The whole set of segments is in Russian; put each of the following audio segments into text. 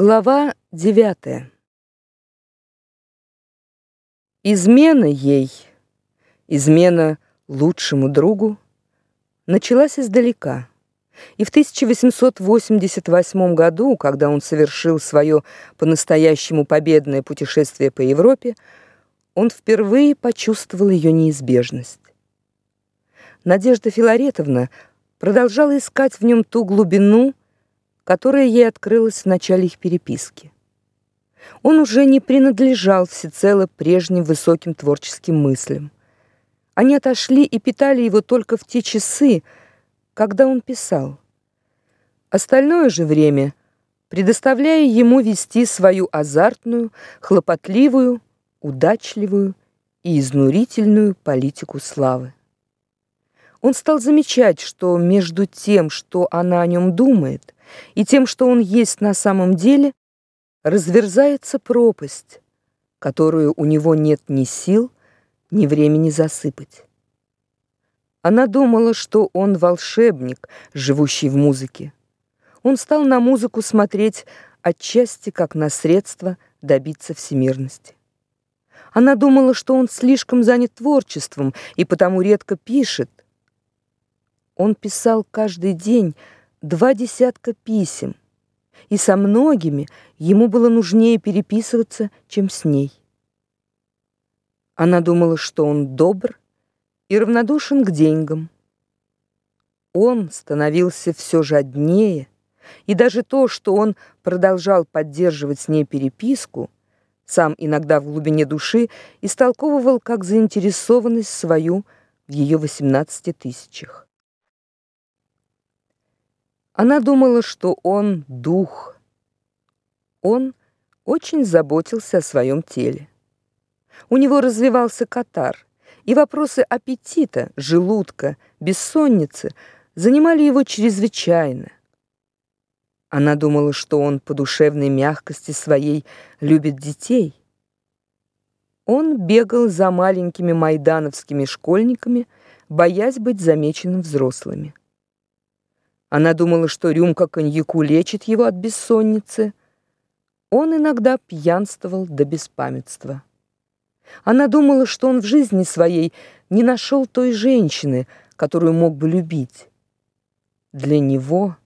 Глава девятая. Измена ей, измена лучшему другу, началась издалека. И в 1888 году, когда он совершил свое по-настоящему победное путешествие по Европе, он впервые почувствовал ее неизбежность. Надежда Филаретовна продолжала искать в нем ту глубину, которая ей открылась в начале их переписки. Он уже не принадлежал всецело прежним высоким творческим мыслям. Они отошли и питали его только в те часы, когда он писал. Остальное же время предоставляя ему вести свою азартную, хлопотливую, удачливую и изнурительную политику славы. Он стал замечать, что между тем, что она о нем думает, и тем, что он есть на самом деле, разверзается пропасть, которую у него нет ни сил, ни времени засыпать. Она думала, что он волшебник, живущий в музыке. Он стал на музыку смотреть отчасти как на средство добиться всемирности. Она думала, что он слишком занят творчеством и потому редко пишет. Он писал каждый день, два десятка писем, и со многими ему было нужнее переписываться, чем с ней. Она думала, что он добр и равнодушен к деньгам. Он становился все жаднее, и даже то, что он продолжал поддерживать с ней переписку, сам иногда в глубине души истолковывал как заинтересованность свою в ее 18 тысячах. Она думала, что он дух. Он очень заботился о своем теле. У него развивался катар, и вопросы аппетита, желудка, бессонницы занимали его чрезвычайно. Она думала, что он по душевной мягкости своей любит детей. Он бегал за маленькими майдановскими школьниками, боясь быть замеченным взрослыми. Она думала, что рюмка коньяку лечит его от бессонницы. Он иногда пьянствовал до беспамятства. Она думала, что он в жизни своей не нашел той женщины, которую мог бы любить. Для него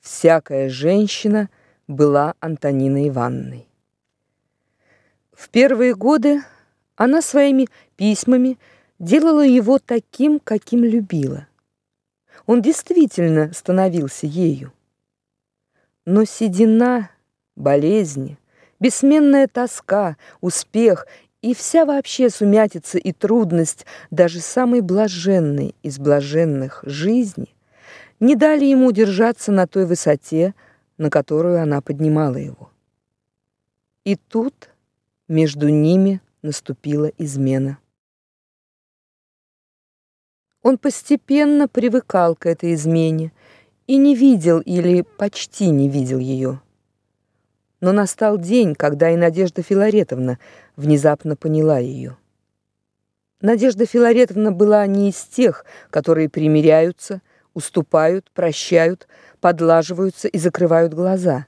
всякая женщина была Антониной Ивановной. В первые годы она своими письмами делала его таким, каким любила он действительно становился ею. Но седина, болезни, бессменная тоска, успех и вся вообще сумятица и трудность даже самой блаженной из блаженных жизни не дали ему держаться на той высоте, на которую она поднимала его. И тут между ними наступила измена. Он постепенно привыкал к этой измене и не видел или почти не видел ее. Но настал день, когда и Надежда Филаретовна внезапно поняла ее. Надежда Филаретовна была не из тех, которые примиряются, уступают, прощают, подлаживаются и закрывают глаза.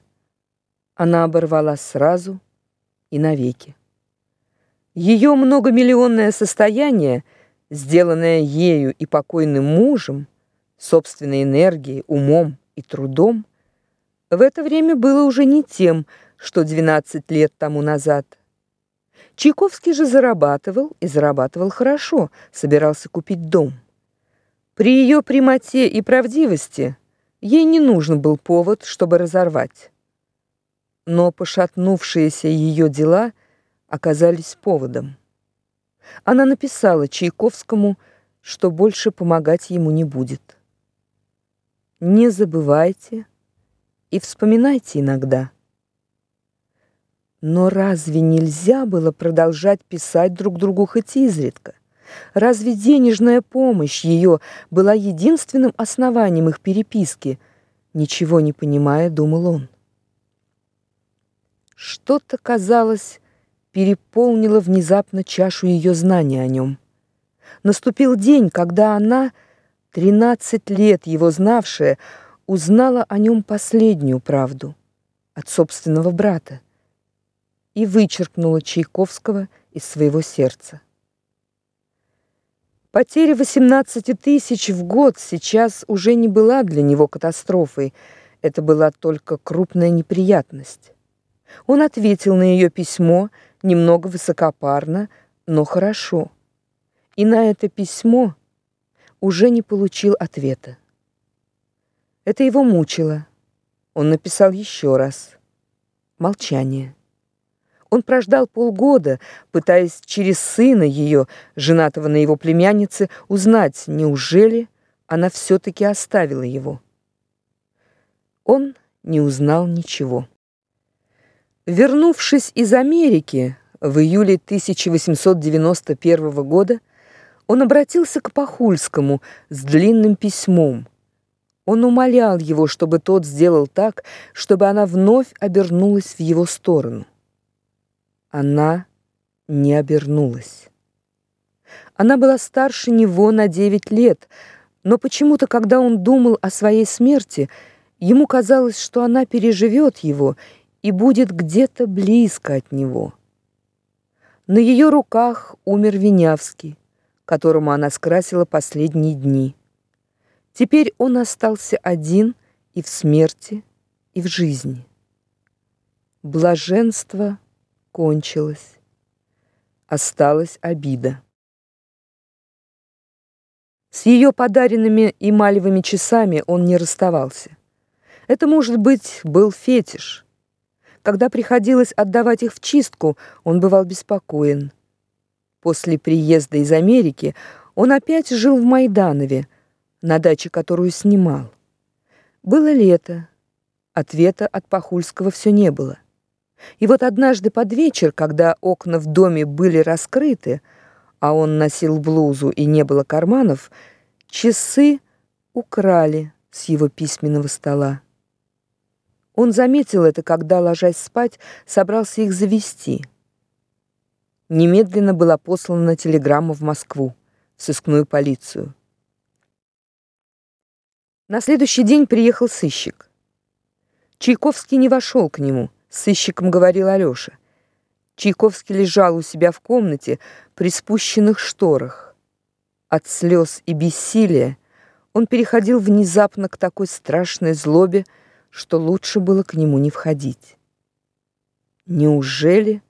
Она оборвала сразу и навеки. Ее многомиллионное состояние — сделанное ею и покойным мужем, собственной энергией, умом и трудом, в это время было уже не тем, что 12 лет тому назад. Чайковский же зарабатывал и зарабатывал хорошо, собирался купить дом. При ее прямоте и правдивости ей не нужен был повод, чтобы разорвать. Но пошатнувшиеся ее дела оказались поводом. Она написала Чайковскому, что больше помогать ему не будет. Не забывайте и вспоминайте иногда. Но разве нельзя было продолжать писать друг другу хоть изредка? Разве денежная помощь ее была единственным основанием их переписки? Ничего не понимая, думал он. Что-то казалось переполнила внезапно чашу ее знания о нем. Наступил день, когда она, тринадцать лет его знавшая, узнала о нем последнюю правду, от собственного брата и вычеркнула Чайковского из своего сердца. Потеря 18 тысяч в год сейчас уже не была для него катастрофой, это была только крупная неприятность. Он ответил на ее письмо немного высокопарно, но хорошо. И на это письмо уже не получил ответа. Это его мучило. Он написал еще раз. Молчание. Он прождал полгода, пытаясь через сына ее, женатого на его племяннице, узнать, неужели она все таки оставила его. Он не узнал ничего. Вернувшись из Америки в июле 1891 года, он обратился к Пахульскому с длинным письмом. Он умолял его, чтобы тот сделал так, чтобы она вновь обернулась в его сторону. Она не обернулась. Она была старше него на девять лет, но почему-то, когда он думал о своей смерти, ему казалось, что она переживет его и будет где-то близко от него. На ее руках умер Винявский, которому она скрасила последние дни. Теперь он остался один и в смерти, и в жизни. Блаженство кончилось. Осталась обида. С ее подаренными эмалевыми часами он не расставался. Это, может быть, был фетиш. Когда приходилось отдавать их в чистку, он бывал беспокоен. После приезда из Америки он опять жил в Майданове, на даче, которую снимал. Было лето. Ответа от Пахульского все не было. И вот однажды под вечер, когда окна в доме были раскрыты, а он носил блузу и не было карманов, часы украли с его письменного стола. Он заметил это, когда, ложась спать, собрался их завести. Немедленно была послана телеграмма в Москву, в сыскную полицию. На следующий день приехал сыщик. Чайковский не вошел к нему — сыщиком говорил Алёша. Чайковский лежал у себя в комнате при спущенных шторах. От слез и бессилия он переходил внезапно к такой страшной злобе, что лучше было к нему не входить. Неужели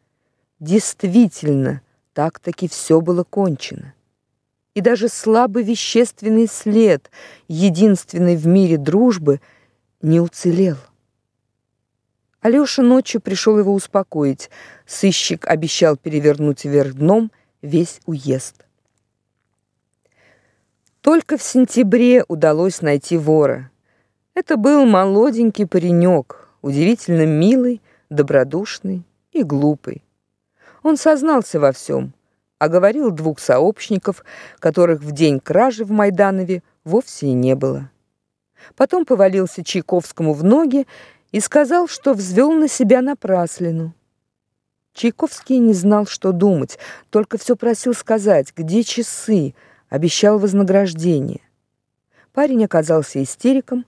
действительно так-таки все было кончено? И даже слабый вещественный след единственной в мире дружбы не уцелел. Алёша ночью пришел его успокоить. Сыщик обещал перевернуть вверх дном весь уезд. Только в сентябре удалось найти вора. Это был молоденький паренек, удивительно милый, добродушный и глупый. Он сознался во всем, оговорил двух сообщников, которых в день кражи в Майданове вовсе и не было. Потом повалился Чайковскому в ноги и сказал, что взвел на себя напраслину. Чайковский не знал, что думать, только все просил сказать, где часы, обещал вознаграждение. Парень оказался истериком.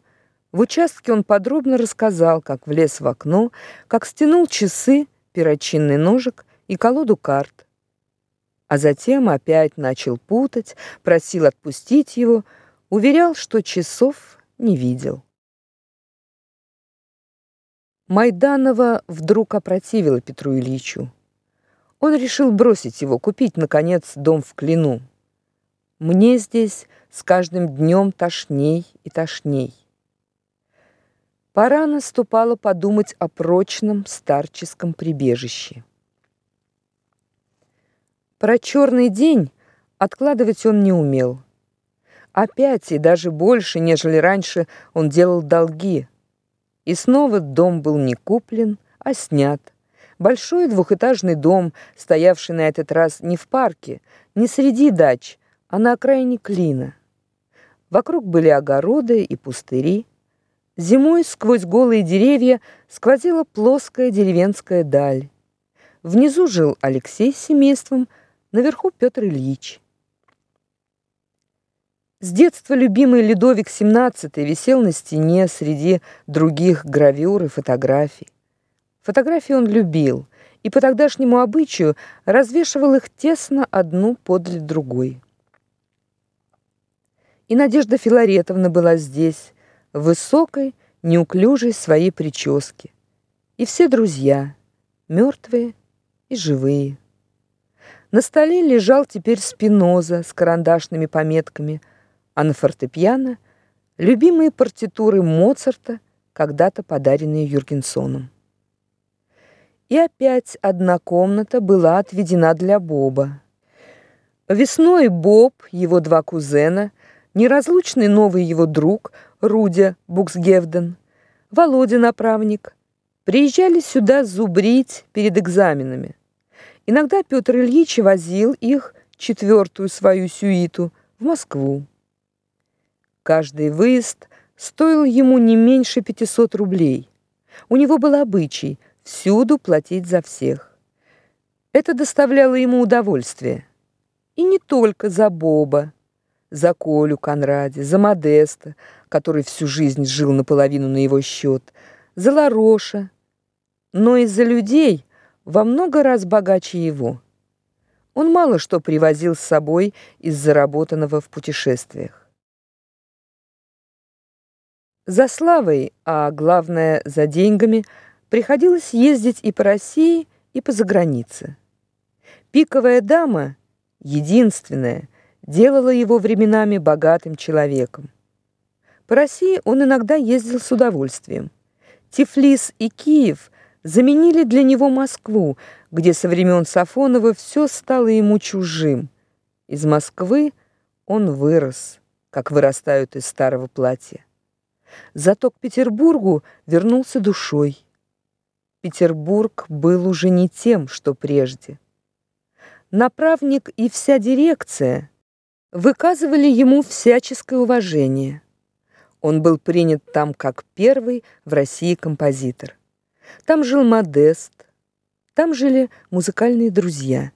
В участке он подробно рассказал, как влез в окно, как стянул часы, перочинный ножик и колоду карт. А затем опять начал путать, просил отпустить его, уверял, что часов не видел. Майданова вдруг опротивила Петру Ильичу. Он решил бросить его, купить наконец дом в Клину. Мне здесь с каждым днем тошней и тошней. Пора наступало подумать о прочном старческом прибежище. Про черный день откладывать он не умел. Опять и даже больше, нежели раньше, он делал долги, и снова дом был не куплен, а снят. Большой двухэтажный дом, стоявший на этот раз не в парке, не среди дач, а на окраине Клина. Вокруг были огороды и пустыри. Зимой сквозь голые деревья сквозила плоская деревенская даль. Внизу жил Алексей с семейством, наверху Петр Ильич. С детства любимый Людовик XVII висел на стене среди других гравюр и фотографий. Фотографии он любил и по тогдашнему обычаю развешивал их тесно одну подле другой. И Надежда Филаретовна была здесь, высокой, неуклюжей своей прическе. И все друзья, мертвые и живые. На столе лежал теперь Спиноза с карандашными пометками, а на фортепиано любимые партитуры Моцарта, когда-то подаренные Юргенсоном. И опять одна комната была отведена для Боба. Весной Боб, его два кузена, неразлучный новый его друг Рудя Буксгевден, Володя Направник, приезжали сюда зубрить перед экзаменами. Иногда Петр Ильич возил их, четвертую свою сюиту, в Москву. Каждый выезд стоил ему не меньше 500 рублей. У него был обычай – всюду платить за всех. Это доставляло ему удовольствие. И не только за Боба, за Колю Конраде, за Модеста, который всю жизнь жил наполовину на его счет, за Лароша, но и за людей во много раз богаче его. Он мало что привозил с собой из заработанного в путешествиях. За славой, а главное за деньгами – приходилось ездить и по России, и по загранице. Пиковая дама, единственная, делала его временами богатым человеком. По России он иногда ездил с удовольствием. Тифлис и Киев заменили для него Москву, где со времен Сафонова все стало ему чужим. Из Москвы он вырос, как вырастают из старого платья. Зато к Петербургу вернулся душой. Петербург был уже не тем, что прежде. Направник и вся дирекция выказывали ему всяческое уважение. Он был принят там как первый в России композитор. Там жил Модест, там жили музыкальные друзья.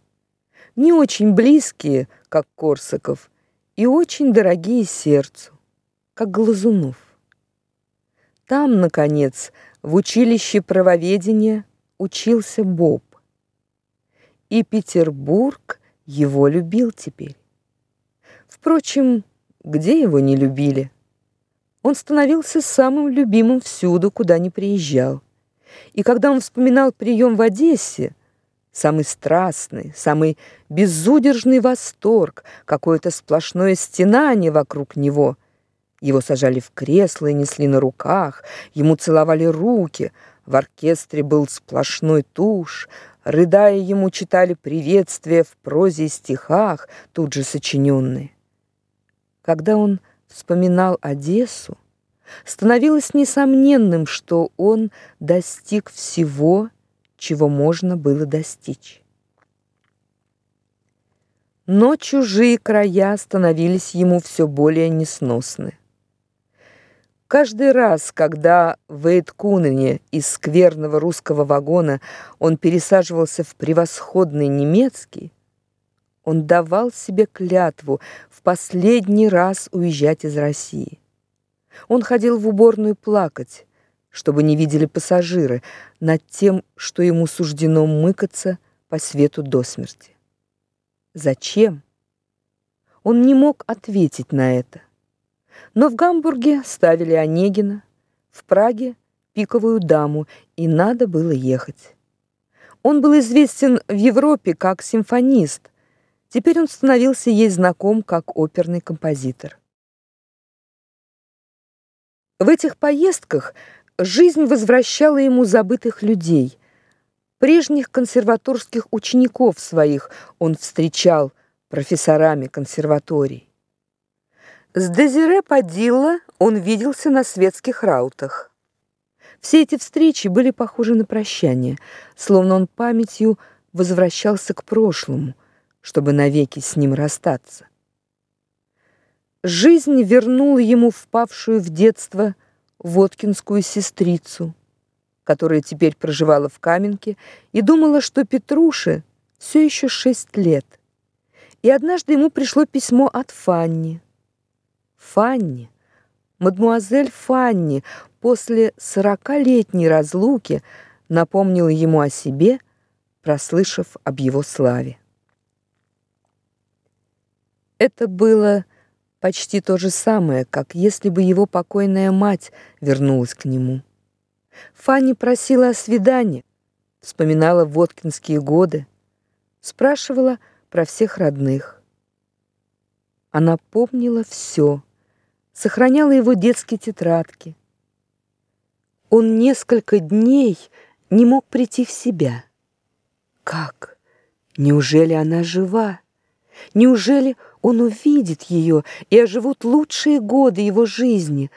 Не очень близкие, как Корсаков, и очень дорогие сердцу, как Глазунов. Там, наконец, в училище правоведения учился Боб. И Петербург его любил теперь. Впрочем, где его не любили? Он становился самым любимым всюду, куда ни приезжал. И когда он вспоминал прием в Одессе, самый страстный, самый безудержный восторг, какое-то сплошное стенание вокруг него — его сажали в кресло и несли на руках, ему целовали руки. В оркестре был сплошной тушь, рыдая ему читали приветствия в прозе и стихах, тут же сочиненные. Когда он вспоминал Одессу, становилось несомненным, что он достиг всего, чего можно было достичь. Но чужие края становились ему все более несносны. Каждый раз, когда в Эйткунене из скверного русского вагона он пересаживался в превосходный немецкий, он давал себе клятву в последний раз уезжать из России. Он ходил в уборную плакать, чтобы не видели пассажиры, над тем, что ему суждено мыкаться по свету до смерти. Зачем? Он не мог ответить на это. Но в Гамбурге ставили Онегина, в Праге пиковую даму, и надо было ехать. Он был известен в Европе как симфонист. Теперь он становился ей знаком как оперный композитор. В этих поездках жизнь возвращала ему забытых людей. Прежних консерваторских учеников своих он встречал профессорами консерваторий. С Дезире Падилла он виделся на светских раутах. Все эти встречи были похожи на прощание, словно он памятью возвращался к прошлому, чтобы навеки с ним расстаться. Жизнь вернула ему впавшую в детство водкинскую сестрицу, которая теперь проживала в Каменке и думала, что Петруше все еще шесть лет. И однажды ему пришло письмо от Фанни. Фанни, мадмуазель Фанни, после сорокалетней разлуки напомнила ему о себе, прослышав об его славе. Это было почти то же самое, как если бы его покойная мать вернулась к нему. Фанни просила о свидании, вспоминала воткинские годы, спрашивала про всех родных. Она помнила все, сохраняла его детские тетрадки. Он несколько дней не мог прийти в себя. Как? Неужели она жива? Неужели он увидит ее, и оживут лучшие годы его жизни?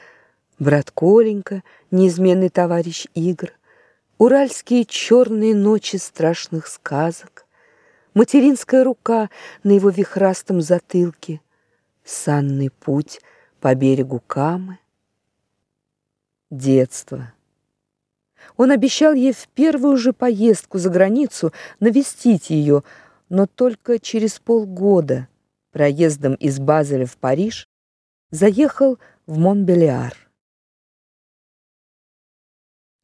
Брат Коленька, неизменный товарищ игр, Уральские черные ночи страшных сказок, Материнская рука на его вихрастом затылке, Санный путь по берегу Камы. Детство. Он обещал ей в первую же поездку за границу навестить ее, но только через полгода проездом из Базеля в Париж заехал в Монбелиар.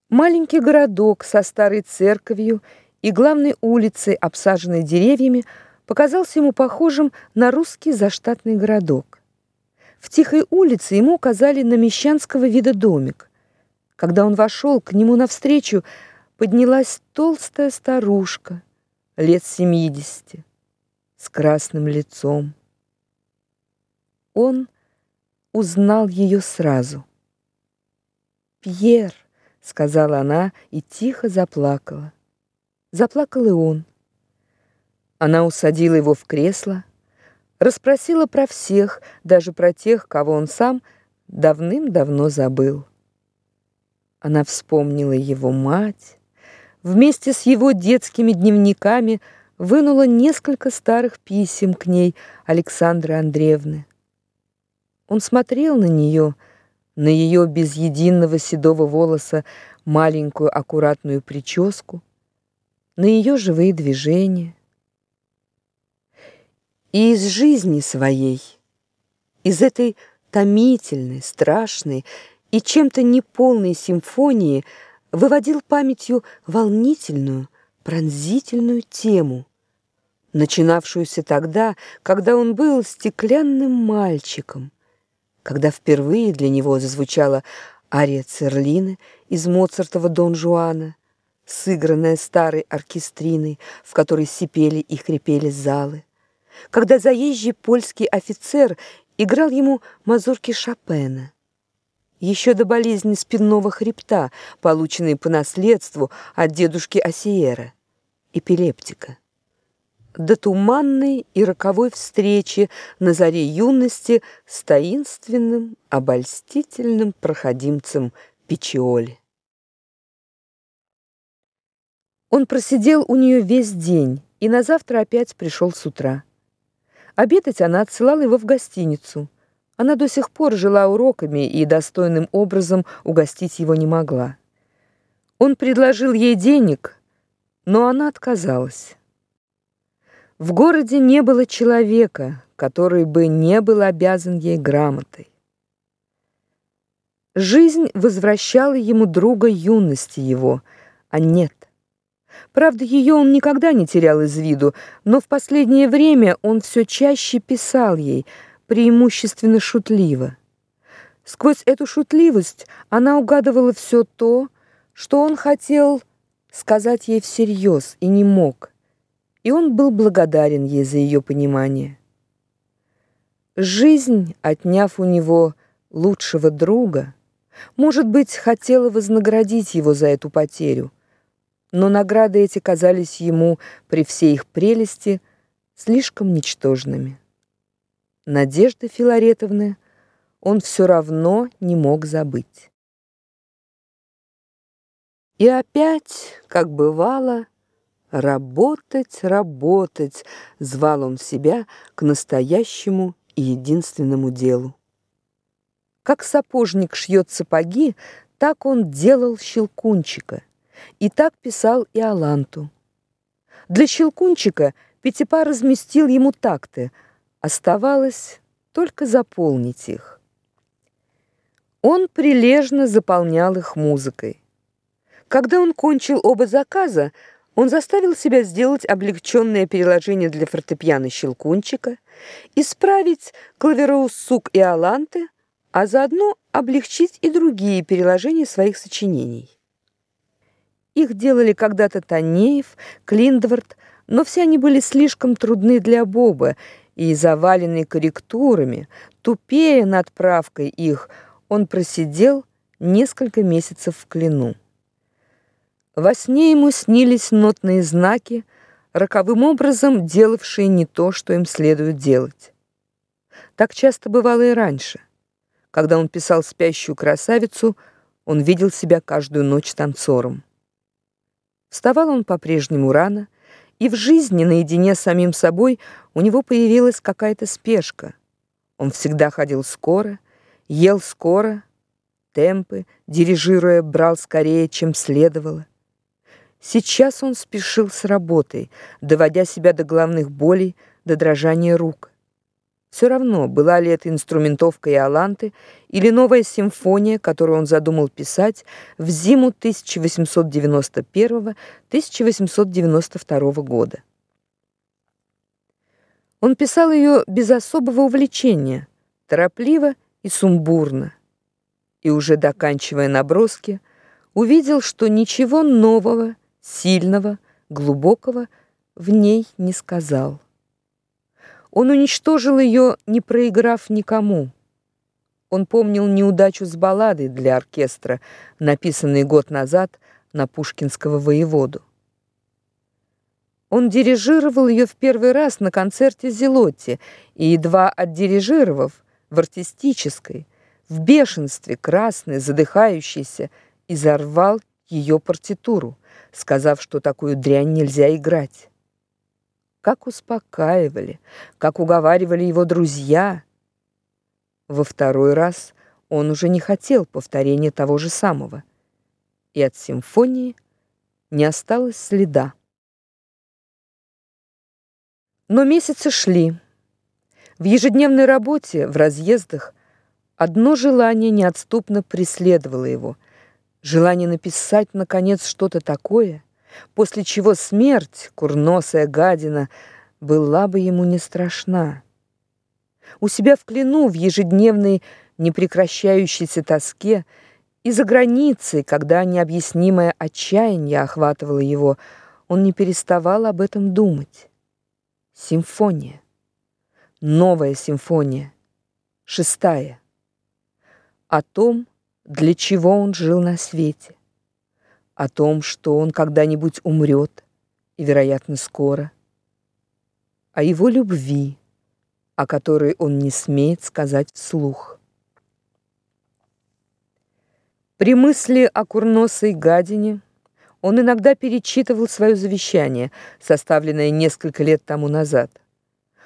Маленький городок со старой церковью и главной улицей, обсаженной деревьями, показался ему похожим на русский заштатный городок. В тихой улице ему указали на мещанского вида домик. Когда он вошел, к нему навстречу поднялась толстая старушка, лет семидесяти, с красным лицом. Он узнал ее сразу. «Пьер», — сказала она и тихо заплакала. Заплакал и он. Она усадила его в кресло, расспросила про всех, даже про тех, кого он сам давным-давно забыл. Она вспомнила его мать, вместе с его детскими дневниками вынула несколько старых писем к ней Александры Андреевны. Он смотрел на нее, на ее без единого седого волоса маленькую аккуратную прическу, на ее живые движения. И из жизни своей, из этой томительной, страшной и чем-то неполной симфонии выводил памятью волнительную, пронзительную тему, начинавшуюся тогда, когда он был стеклянным мальчиком, когда впервые для него зазвучала ария Церлины из Моцартова «Дон Жуана», сыгранная старой оркестриной, в которой сипели и хрипели залы, когда заезжий польский офицер играл ему мазурки Шопена, еще до болезни спинного хребта, полученной по наследству от дедушки Осиера, эпилептика, до туманной и роковой встречи на заре юности с таинственным, обольстительным проходимцем Пичиоли. Он просидел у нее весь день и на завтра опять пришел с утра. Обедать она отсылала его в гостиницу. Она до сих пор жила уроками и достойным образом угостить его не могла. Он предложил ей денег, но она отказалась. В городе не было человека, который бы не был обязан ей грамотой. Жизнь возвращала ему друга юности его, а нет. Правда, ее он никогда не терял из виду, но в последнее время он все чаще писал ей – преимущественно шутливо. Сквозь эту шутливость она угадывала все то, что он хотел сказать ей всерьез и не мог, и он был благодарен ей за ее понимание. Жизнь, отняв у него лучшего друга, может быть, хотела вознаградить его за эту потерю, но награды эти казались ему при всей их прелести слишком ничтожными. Надежды Филаретовны он все равно не мог забыть. И опять, как бывало, работать, работать, звал он себя к настоящему и единственному делу. Как сапожник шьет сапоги, так он делал щелкунчика, и так писал и Аланту. Для щелкунчика Пятипа разместил ему такты — Оставалось только заполнить их. Он прилежно заполнял их музыкой. Когда он кончил оба заказа, он заставил себя сделать облегченное переложение для фортепиано «Щелкунчика», исправить клавероус «Сук» и «Аланты», а заодно облегчить и другие переложения своих сочинений. Их делали когда-то Танеев, Клиндворт, но все они были слишком трудны для Боба, и заваленные корректурами, тупее над правкой их, он просидел несколько месяцев в Клину. Во сне ему снились нотные знаки, роковым образом делавшие не то, что им следует делать. Так часто бывало и раньше. Когда он писал «Спящую красавицу», он видел себя каждую ночь танцором. Вставал он по-прежнему рано, и в жизни наедине с самим собой у него появилась какая-то спешка. Он всегда ходил скоро, ел скоро, темпы, дирижируя, брал скорее, чем следовало. Сейчас он спешил с работой, доводя себя до головных болей, до дрожания рук. Все равно, была ли это инструментовка и аланты или новая симфония, которую он задумал писать в зиму 1891-1892 года. Он писал ее без особого увлечения, торопливо и сумбурно. И уже доканчивая наброски, увидел, что ничего нового, сильного, глубокого в ней не сказал. Он уничтожил ее, не проиграв никому. Он помнил неудачу с балладой для оркестра, написанной год назад на Пушкинского воеводу. Он дирижировал ее в первый раз на концерте Зелотти и едва отдирижировав в артистической, в бешенстве, красный, задыхающийся, изорвал ее партитуру, сказав, что такую дрянь нельзя играть как успокаивали, как уговаривали его друзья. Во второй раз он уже не хотел повторения того же самого, и от симфонии не осталось следа. Но месяцы шли. В ежедневной работе, в разъездах, одно желание неотступно преследовало его — желание написать, наконец, что-то такое — после чего смерть, курносая гадина, была бы ему не страшна. У себя в Клину в ежедневной непрекращающейся тоске и за границей, когда необъяснимое отчаяние охватывало его, он не переставал об этом думать. Симфония. Новая симфония. Шестая. О том, для чего он жил на свете о том, что он когда-нибудь умрет, и, вероятно, скоро, о его любви, о которой он не смеет сказать вслух. При мысли о курносой гадине он иногда перечитывал свое завещание, составленное несколько лет тому назад.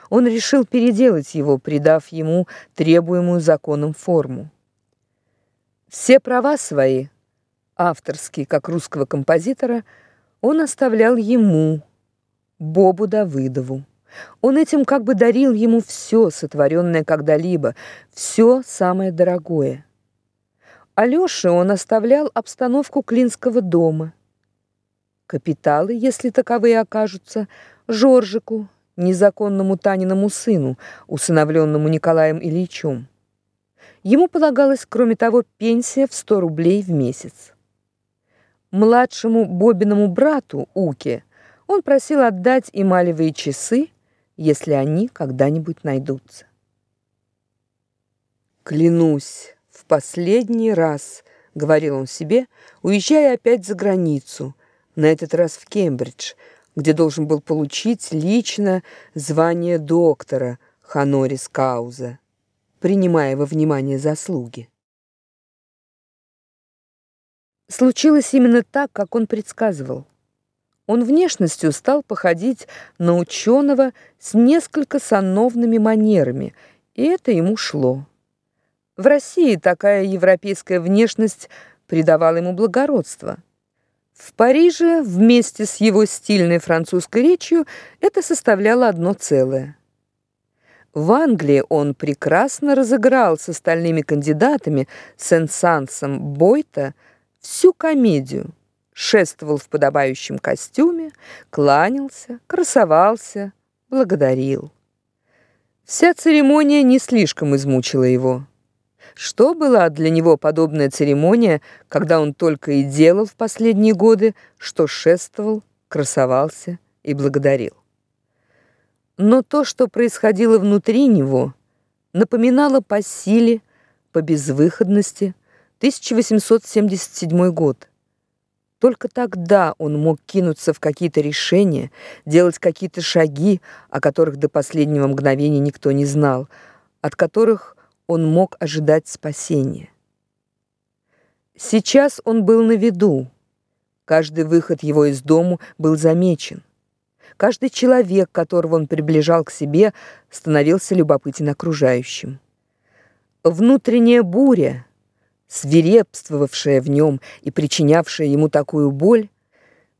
Он решил переделать его, придав ему требуемую законом форму. Все права свои – авторский, как русского композитора, он оставлял ему, Бобу Давыдову. Он этим как бы дарил ему все, сотворенное когда-либо, все самое дорогое. Алёше он оставлял обстановку Клинского дома. Капиталы, если таковые окажутся, Жоржику, незаконному Таниному сыну, усыновленному Николаем Ильичем. Ему полагалось, кроме того, пенсия в 100 рублей в месяц младшему Бобиному брату Уке он просил отдать эмалевые часы, если они когда-нибудь найдутся. Клянусь, в последний раз, говорил он себе, уезжая опять за границу, на этот раз в Кембридж, где должен был получить лично звание доктора Ханорис Кауза, принимая во внимание заслуги. Случилось именно так, как он предсказывал. Он внешностью стал походить на ученого с несколько сановными манерами, и это ему шло. В России такая европейская внешность придавала ему благородство. В Париже вместе с его стильной французской речью это составляло одно целое. В Англии он прекрасно разыграл с остальными кандидатами Сен-Сансом Бойта всю комедию, шествовал в подобающем костюме, кланялся, красовался, благодарил. Вся церемония не слишком измучила его. Что была для него подобная церемония, когда он только и делал в последние годы, что шествовал, красовался и благодарил? Но то, что происходило внутри него, напоминало по силе, по безвыходности 1877 год. Только тогда он мог кинуться в какие-то решения, делать какие-то шаги, о которых до последнего мгновения никто не знал, от которых он мог ожидать спасения. Сейчас он был на виду. Каждый выход его из дому был замечен. Каждый человек, которого он приближал к себе, становился любопытен окружающим. Внутренняя буря, свирепствовавшая в нем и причинявшая ему такую боль,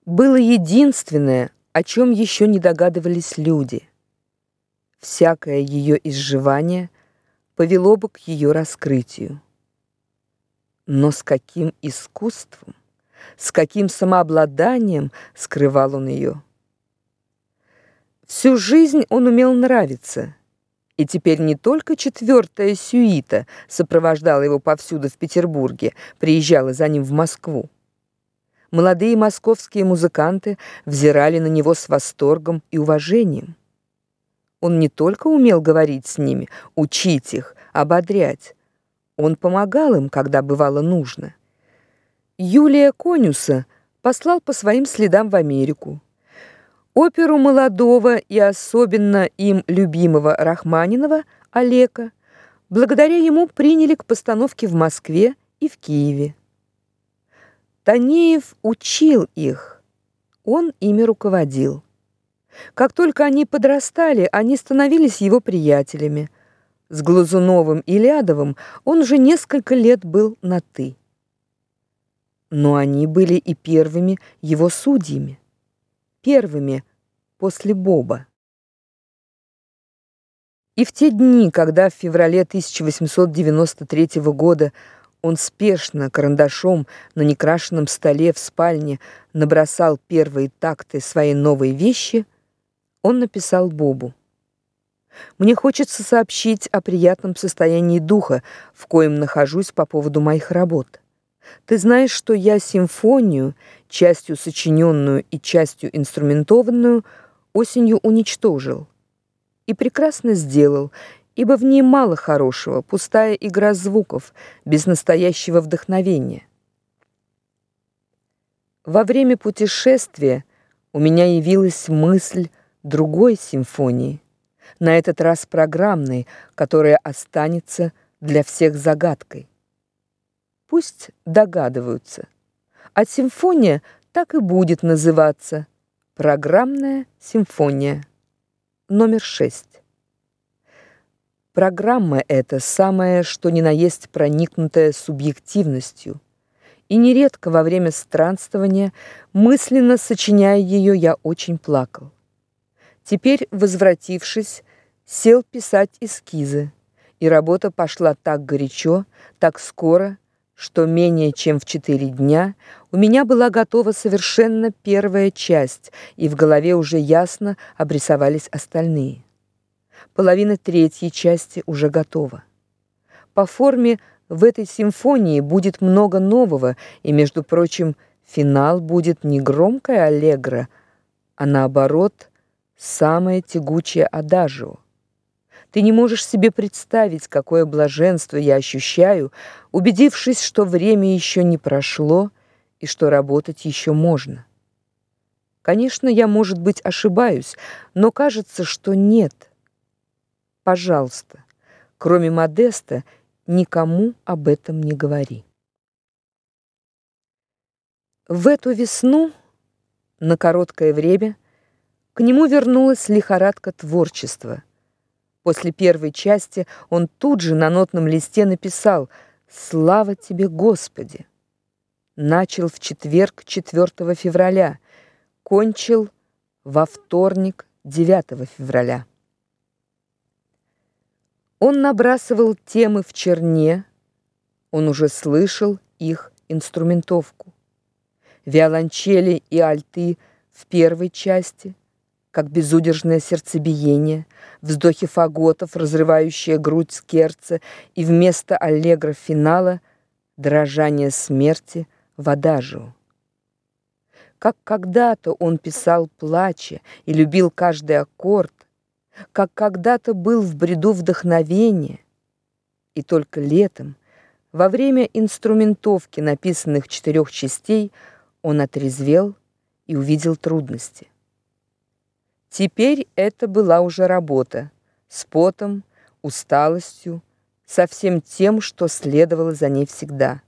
было единственное, о чем еще не догадывались люди. Всякое ее изживание повело бы к ее раскрытию. Но с каким искусством, с каким самообладанием скрывал он ее. Всю жизнь он умел нравиться, и теперь не только четвертая сюита сопровождала его повсюду в Петербурге, приезжала за ним в Москву. Молодые московские музыканты взирали на него с восторгом и уважением. Он не только умел говорить с ними, учить их, ободрять. Он помогал им, когда бывало нужно. Юлия Конюса послал по своим следам в Америку. Оперу молодого и особенно им любимого Рахманинова Олега благодаря ему приняли к постановке в Москве и в Киеве. Танеев учил их, он ими руководил. Как только они подрастали, они становились его приятелями. С Глазуновым и Лядовым он уже несколько лет был на ты. Но они были и первыми его судьями первыми после Боба. И в те дни, когда в феврале 1893 года он спешно карандашом на некрашенном столе в спальне набросал первые такты своей новой вещи, он написал Бобу: Мне хочется сообщить о приятном состоянии духа, в коем нахожусь по поводу моих работ. Ты знаешь, что я симфонию, частью сочиненную и частью инструментованную, осенью уничтожил. И прекрасно сделал, ибо в ней мало хорошего, пустая игра звуков, без настоящего вдохновения. Во время путешествия у меня явилась мысль другой симфонии, на этот раз программной, которая останется для всех загадкой. Пусть догадываются. А симфония так и будет называться Программная симфония номер 6. Программа эта самая, что ни на есть проникнутая субъективностью. И нередко во время странствования, мысленно сочиняя ее, я очень плакал. Теперь, возвратившись, сел писать эскизы, и работа пошла так горячо, так скоро, что менее чем в четыре дня у меня была готова совершенно первая часть, и в голове уже ясно обрисовались остальные. Половина третьей части уже готова. По форме в этой симфонии будет много нового, и, между прочим, финал будет не громкое аллегро, а наоборот, самое тягучее адажио. Ты не можешь себе представить, какое блаженство я ощущаю, убедившись, что время еще не прошло и что работать еще можно. Конечно, я, может быть, ошибаюсь, но кажется, что нет. Пожалуйста, кроме Модеста, никому об этом не говори. В эту весну, на короткое время, к нему вернулась лихорадка творчества. После первой части он тут же на нотном листе написал «Слава тебе, Господи!». Начал в четверг 4 февраля, кончил во вторник 9 февраля. Он набрасывал темы в черне, он уже слышал их инструментовку. виолончели и альты в первой части, как безудержное сердцебиение, вздохи фаготов, разрывающие грудь скерца, и вместо аллегро финала дрожание смерти в адажио. Как когда-то он писал плача и любил каждый аккорд, как когда-то был в бреду вдохновения, и только летом, во время инструментовки написанных четырех частей, он отрезвел и увидел трудности. Теперь это была уже работа с потом, усталостью, со всем тем, что следовало за ней всегда.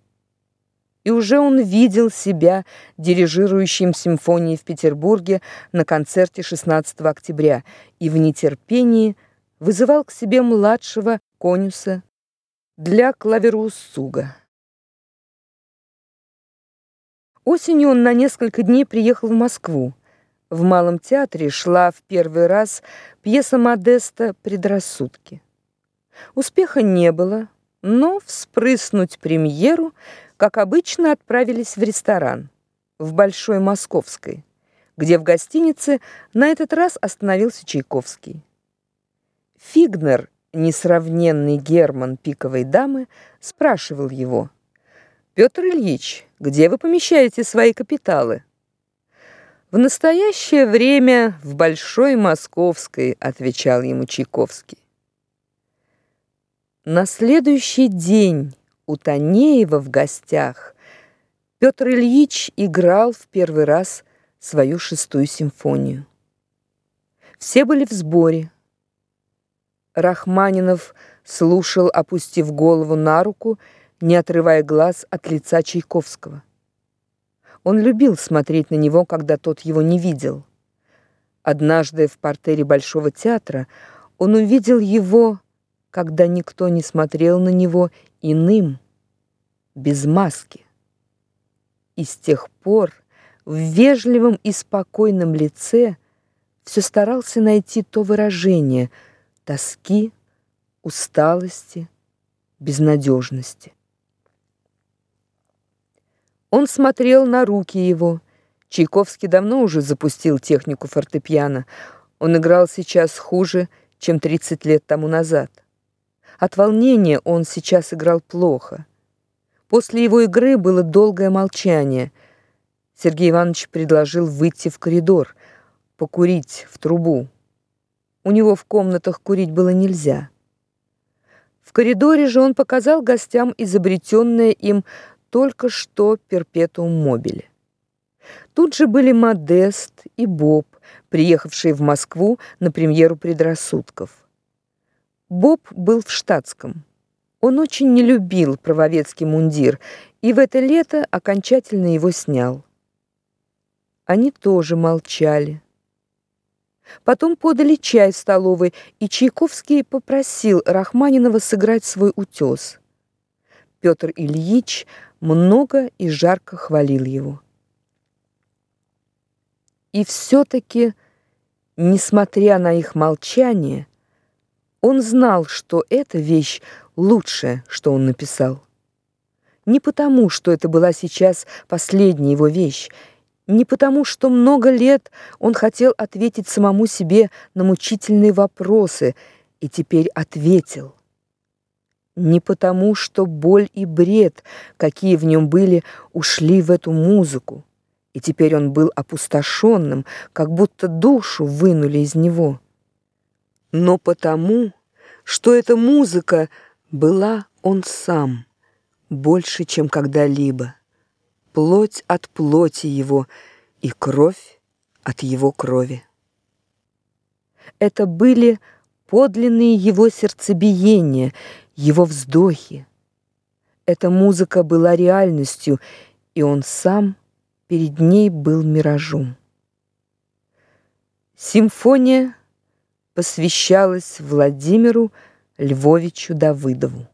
И уже он видел себя дирижирующим симфонией в Петербурге на концерте 16 октября и в нетерпении вызывал к себе младшего конюса для клаверуссуга. Осенью он на несколько дней приехал в Москву. В Малом театре шла в первый раз пьеса Модеста «Предрассудки». Успеха не было, но вспрыснуть премьеру – как обычно, отправились в ресторан в Большой Московской, где в гостинице на этот раз остановился Чайковский. Фигнер, несравненный Герман пиковой дамы, спрашивал его: "Петр Ильич, где вы помещаете свои капиталы?" В настоящее время в Большой Московской, отвечал ему Чайковский. На следующий день у Танеева в гостях Петр Ильич играл в первый раз свою шестую симфонию. Все были в сборе. Рахманинов слушал, опустив голову на руку, не отрывая глаз от лица Чайковского. Он любил смотреть на него, когда тот его не видел. Однажды в портере Большого театра он увидел его когда никто не смотрел на него иным, без маски. И с тех пор в вежливом и спокойном лице все старался найти то выражение тоски, усталости, безнадежности. Он смотрел на руки его. Чайковский давно уже запустил технику фортепиано. Он играл сейчас хуже, чем 30 лет тому назад. От волнения он сейчас играл плохо. После его игры было долгое молчание. Сергей Иванович предложил выйти в коридор, покурить в трубу. У него в комнатах курить было нельзя. В коридоре же он показал гостям изобретенное им только что перпетуум мобиле. Тут же были Модест и Боб, приехавшие в Москву на премьеру предрассудков. Боб был в штатском. Он очень не любил правовецкий мундир и в это лето окончательно его снял. Они тоже молчали. Потом подали чай в столовой, и Чайковский попросил Рахманинова сыграть свой утес. Петр Ильич много и жарко хвалил его. И все таки несмотря на их молчание, он знал, что эта вещь лучшее, что он написал. Не потому, что это была сейчас последняя его вещь, не потому, что много лет он хотел ответить самому себе на мучительные вопросы и теперь ответил. Не потому, что боль и бред, какие в нем были, ушли в эту музыку, и теперь он был опустошенным, как будто душу вынули из него. Но потому, что эта музыка была он сам, больше, чем когда-либо, плоть от плоти его и кровь от его крови. Это были подлинные его сердцебиения, его вздохи. Эта музыка была реальностью, и он сам перед ней был миражом. Симфония посвящалась Владимиру Львовичу Давыдову.